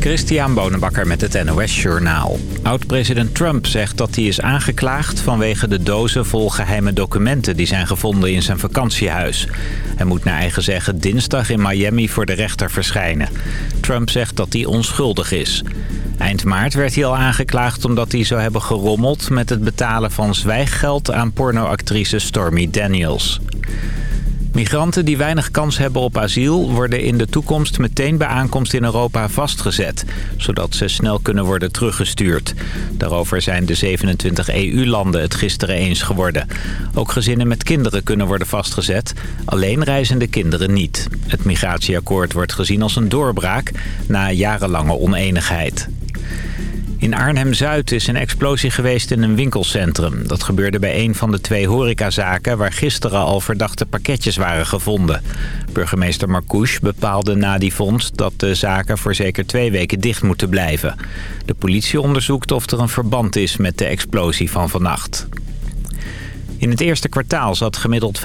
Christian Bonenbakker met het NOS Journaal. Oud-president Trump zegt dat hij is aangeklaagd vanwege de dozen vol geheime documenten die zijn gevonden in zijn vakantiehuis. Hij moet naar eigen zeggen dinsdag in Miami voor de rechter verschijnen. Trump zegt dat hij onschuldig is. Eind maart werd hij al aangeklaagd omdat hij zou hebben gerommeld met het betalen van zwijggeld aan pornoactrice Stormy Daniels. Migranten die weinig kans hebben op asiel worden in de toekomst meteen bij aankomst in Europa vastgezet, zodat ze snel kunnen worden teruggestuurd. Daarover zijn de 27 EU-landen het gisteren eens geworden. Ook gezinnen met kinderen kunnen worden vastgezet, alleen reizende kinderen niet. Het migratieakkoord wordt gezien als een doorbraak na jarenlange oneenigheid. In Arnhem-Zuid is een explosie geweest in een winkelcentrum. Dat gebeurde bij een van de twee horecazaken... waar gisteren al verdachte pakketjes waren gevonden. Burgemeester Marcouche bepaalde na die vondst... dat de zaken voor zeker twee weken dicht moeten blijven. De politie onderzoekt of er een verband is met de explosie van vannacht. In het eerste kwartaal zat gemiddeld 5,7%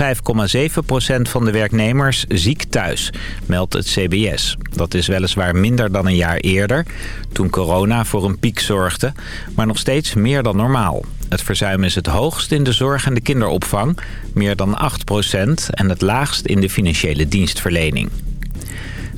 van de werknemers ziek thuis, meldt het CBS. Dat is weliswaar minder dan een jaar eerder, toen corona voor een piek zorgde, maar nog steeds meer dan normaal. Het verzuim is het hoogst in de zorg en de kinderopvang, meer dan 8% en het laagst in de financiële dienstverlening.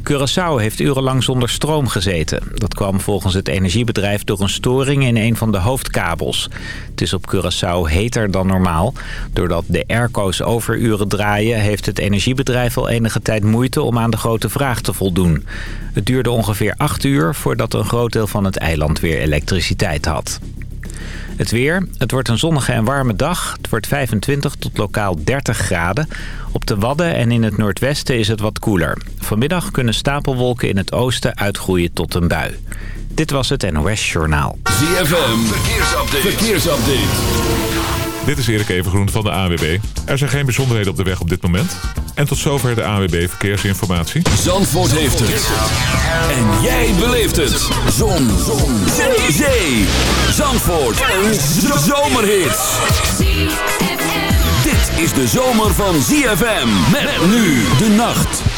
Curaçao heeft urenlang zonder stroom gezeten. Dat kwam volgens het energiebedrijf door een storing in een van de hoofdkabels. Het is op Curaçao heter dan normaal. Doordat de airco's overuren draaien... heeft het energiebedrijf al enige tijd moeite om aan de grote vraag te voldoen. Het duurde ongeveer acht uur voordat een groot deel van het eiland weer elektriciteit had. Het weer. Het wordt een zonnige en warme dag. Het wordt 25 tot lokaal 30 graden. Op de Wadden en in het noordwesten is het wat koeler. Vanmiddag kunnen stapelwolken in het oosten uitgroeien tot een bui. Dit was het NOS Journaal. ZFM. Verkeersupdate. Verkeersupdate. Dit is Erik Evengroen van de AWB. Er zijn geen bijzonderheden op de weg op dit moment. En tot zover de AWB Verkeersinformatie. Zandvoort heeft het. En jij beleeft het. Zon. Zon. Zee. Zandvoort. Een zomerhit. Dit is de zomer van ZFM. Met nu de nacht.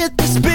get this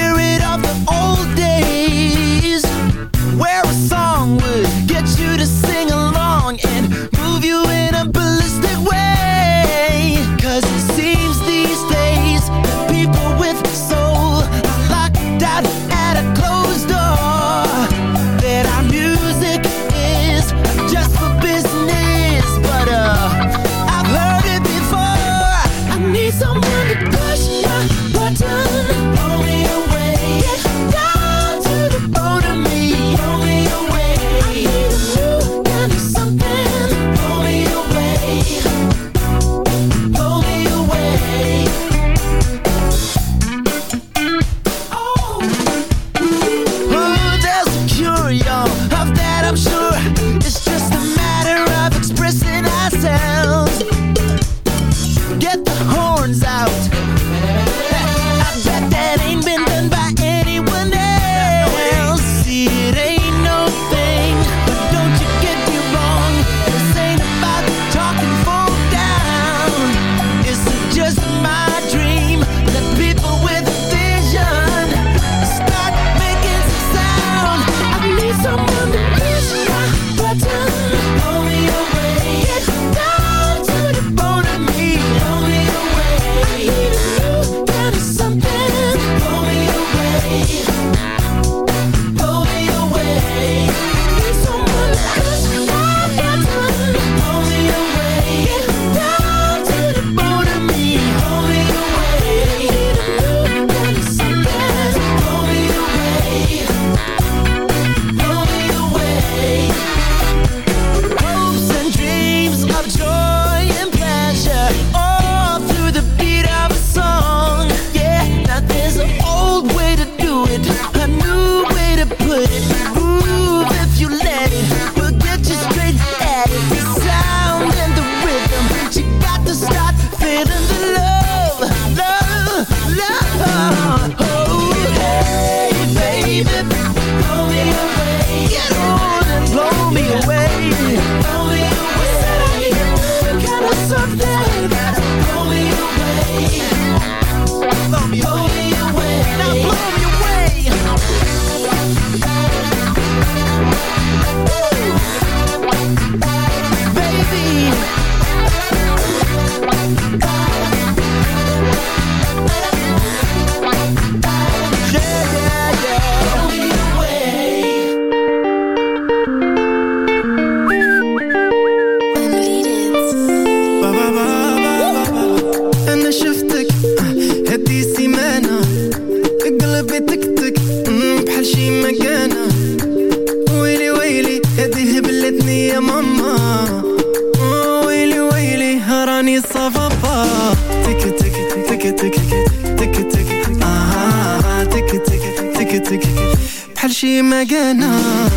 again, no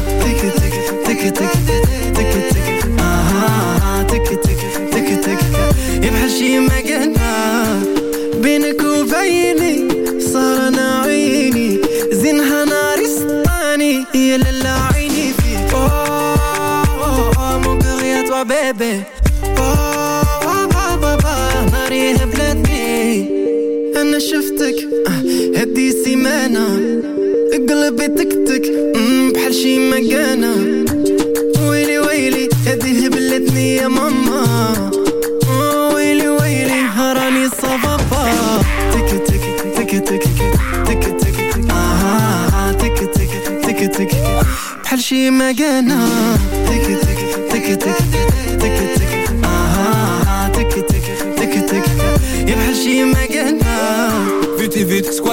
بحال شي مكانة ويلي ويلي هدي هبلتني يا ماما ويلي ويلي راني صفافا تك تك تك تك تك تك آه تك تك تك تك بحال شي مكانة تك تك تك تك تك تك آه تك تك تك تك يا بحال شي مكانة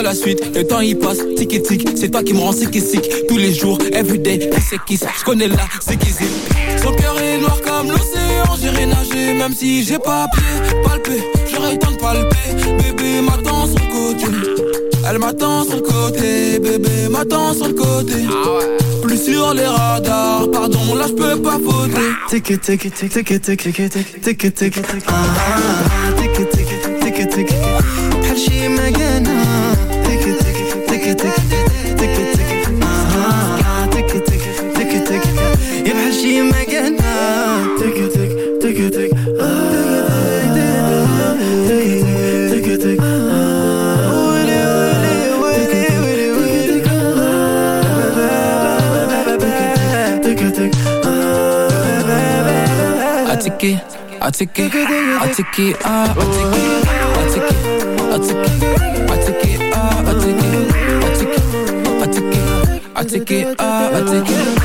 la suite. Le temps il passe, tic et tic C'est toi qui me rends sick et sick. Tous les jours, everyday, qui c'est qui c'est? Je connais là, c'est qui c'est? Son cœur est noir comme l'océan. J'irai nager même si j'ai pas pied Palper, j'aurais le temps de palper. Bébé m'attend sur le côté. Elle m'attend sur le côté. Bébé m'attend sur le côté. Plus sur les radars. Pardon, là je peux pas fautrer Tic tic tic tic tic tic tic tic tic. Ah tic tic she make it I Tik it, tik, tik it, tik. Atiki, atiki, atiki, I atiki, atiki, atiki, atiki, ah, atiki, atiki, atiki, atiki, ah, atiki.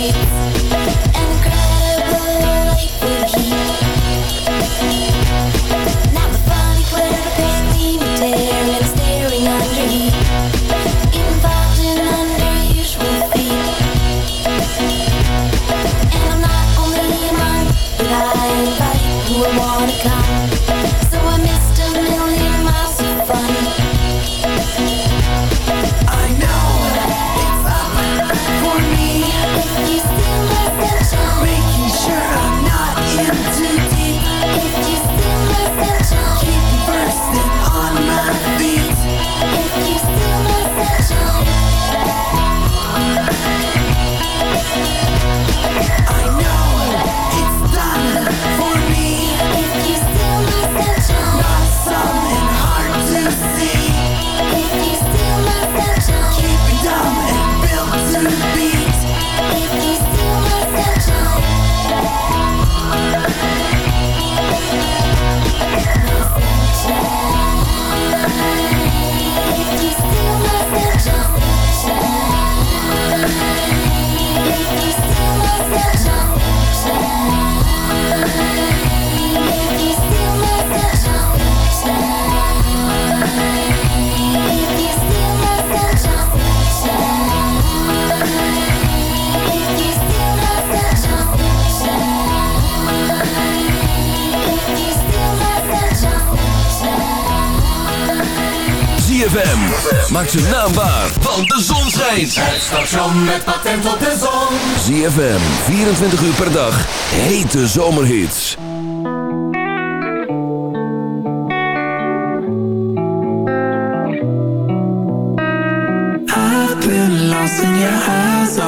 keep Maak ze naambaar, want de zon schijnt. Het station met patent op de zon. ZFM, 24 uur per dag. Hete zomerhits. I've been lost in your eyes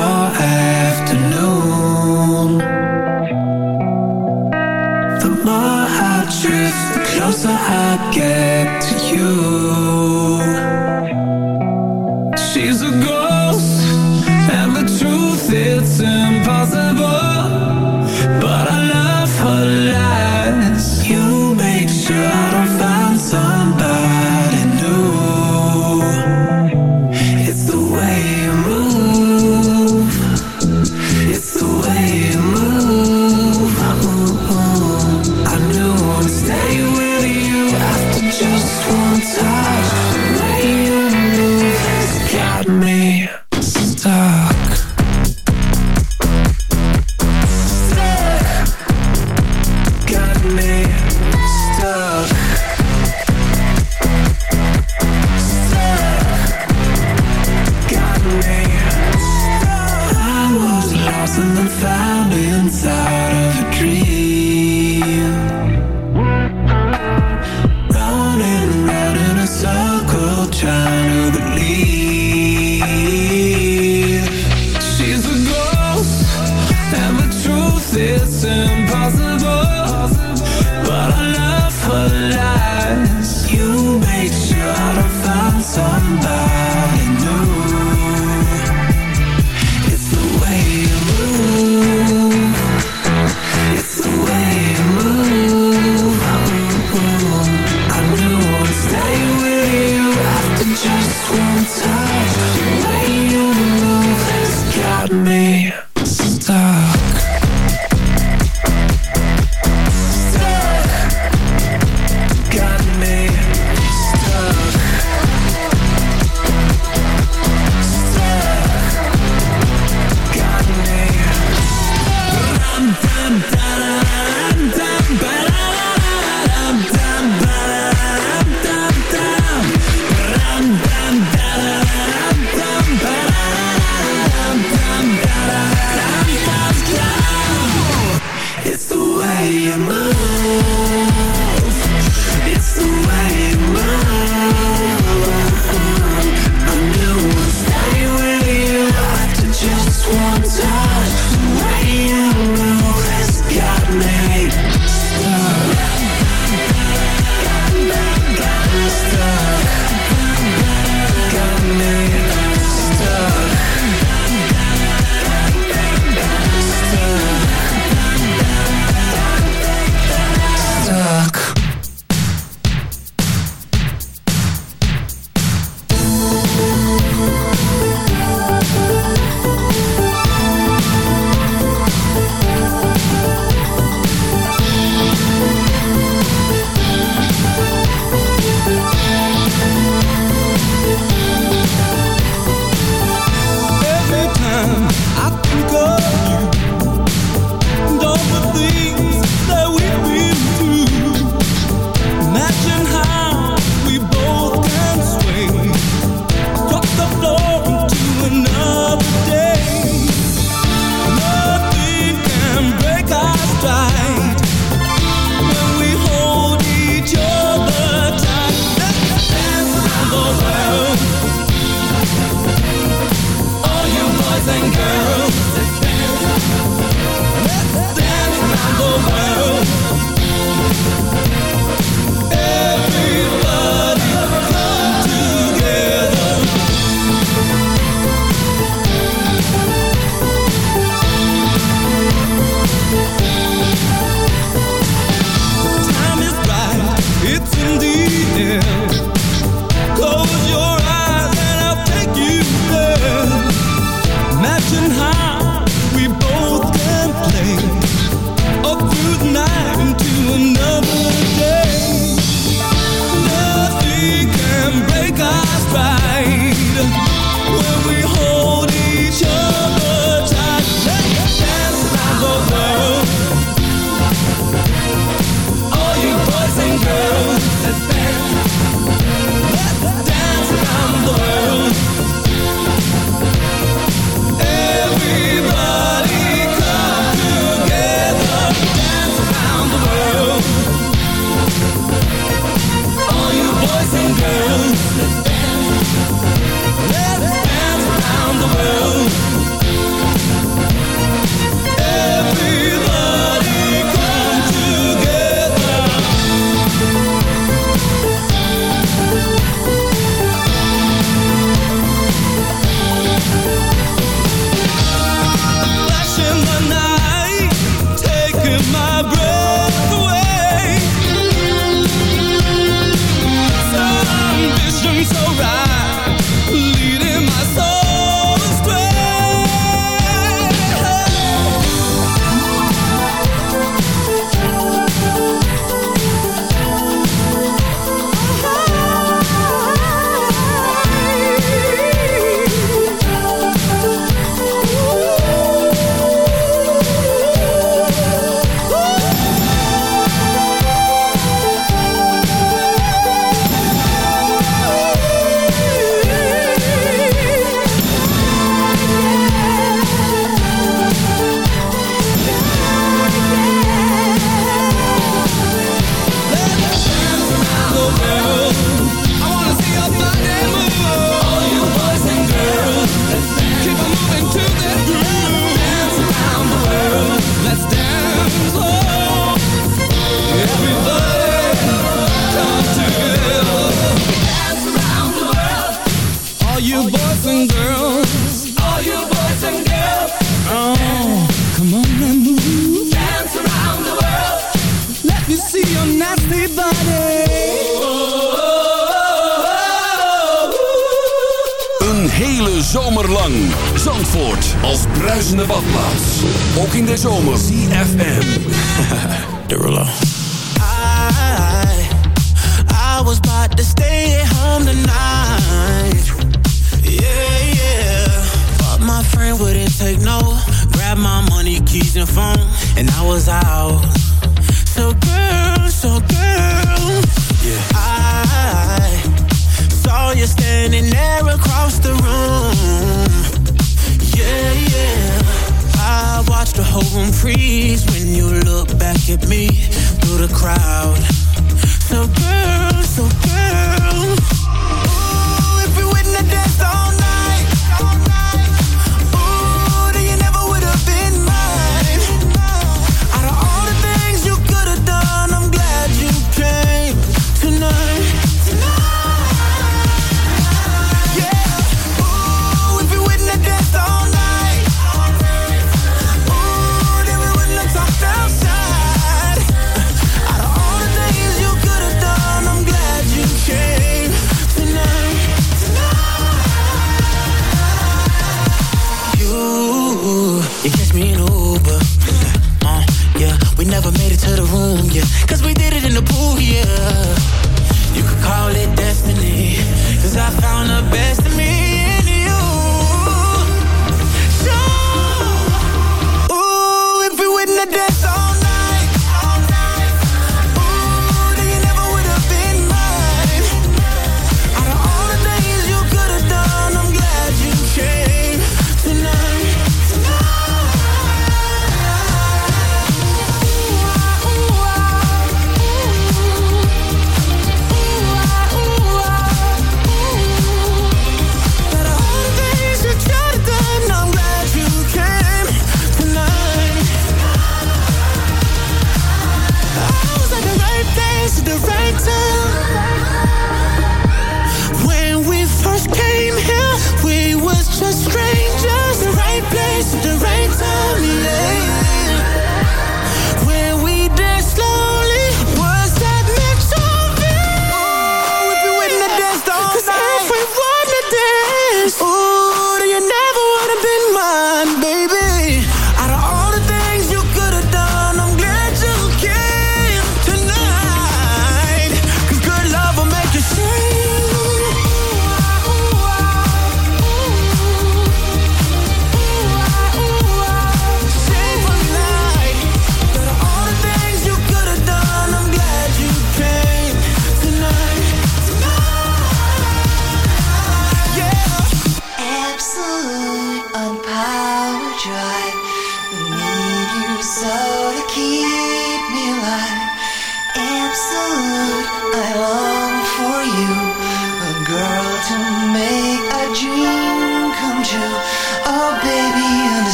was out. So girl, so girl, yeah. I saw you standing there across the room. Yeah, yeah. I watched the whole room freeze when you look back at me through the crowd.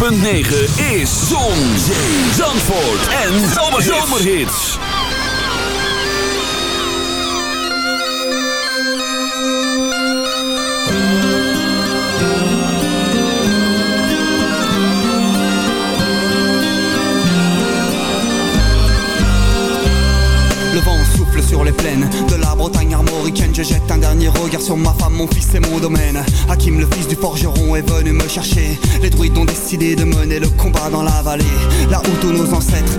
106.9 is Zon, Zee, Zandvoort en Zomerhits. Le vent souffle sur les plaines de la Bretagne armoricaine. Je jette un dernier regard sur ma femme, mon fils et mon domaine. De mener le combat dans la vallée. Là où tous nos ancêtres,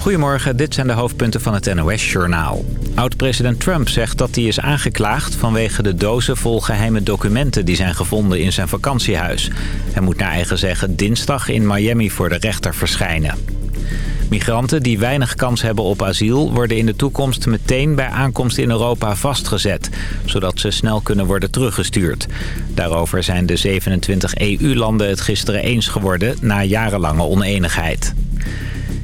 Goedemorgen, dit zijn de hoofdpunten van het NOS-journaal. Oud-president Trump zegt dat hij is aangeklaagd vanwege de dozen vol geheime documenten die zijn gevonden in zijn vakantiehuis. Hij moet naar eigen zeggen dinsdag in Miami voor de rechter verschijnen. Migranten die weinig kans hebben op asiel worden in de toekomst meteen bij aankomst in Europa vastgezet, zodat ze snel kunnen worden teruggestuurd. Daarover zijn de 27 EU-landen het gisteren eens geworden na jarenlange oneenigheid.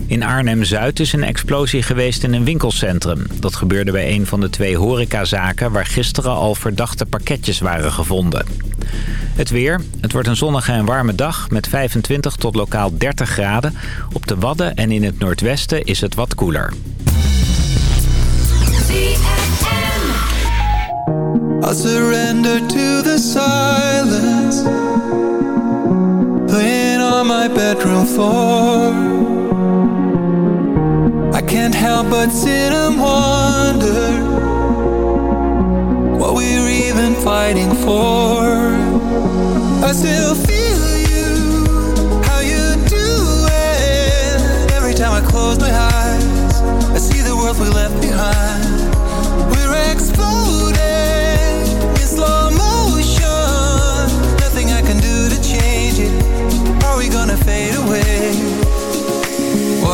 In Arnhem-Zuid is een explosie geweest in een winkelcentrum. Dat gebeurde bij een van de twee horecazaken waar gisteren al verdachte pakketjes waren gevonden. Het weer. Het wordt een zonnige en warme dag met 25 tot lokaal 30 graden. Op de Wadden en in het noordwesten is het wat koeler. I surrender to the silence Laying on my bedroom floor can't help but sit and wonder what we're even fighting for. I still feel you, how you do it. Every time I close my eyes, I see the world we left behind.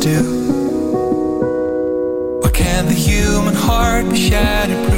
do? Why can't the human heart be shattered?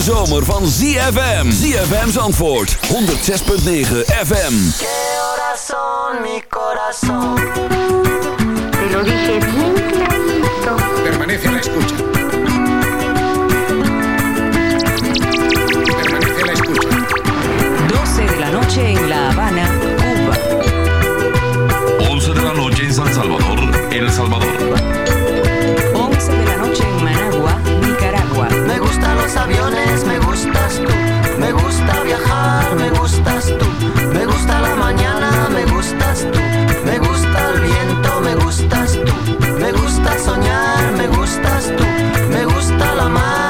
De zomer van ZFM. ZFM's antwoord 106.9 FM. Corazón, mi corazón. Te lo dije bien clarito. Permanece en la escucha. Permanece en la escucha. 12 de la noche en La Habana, Cuba. 11 de la noche en San Salvador, El Salvador. Me gustan los aviones, me gustas tú. Me gusta viajar, me gustas tú. Me gusta la mañana, me gustas tú. Me gusta el viento, me gustas tú. Me gusta soñar, me gustas tú. Me gusta la mar.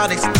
exotics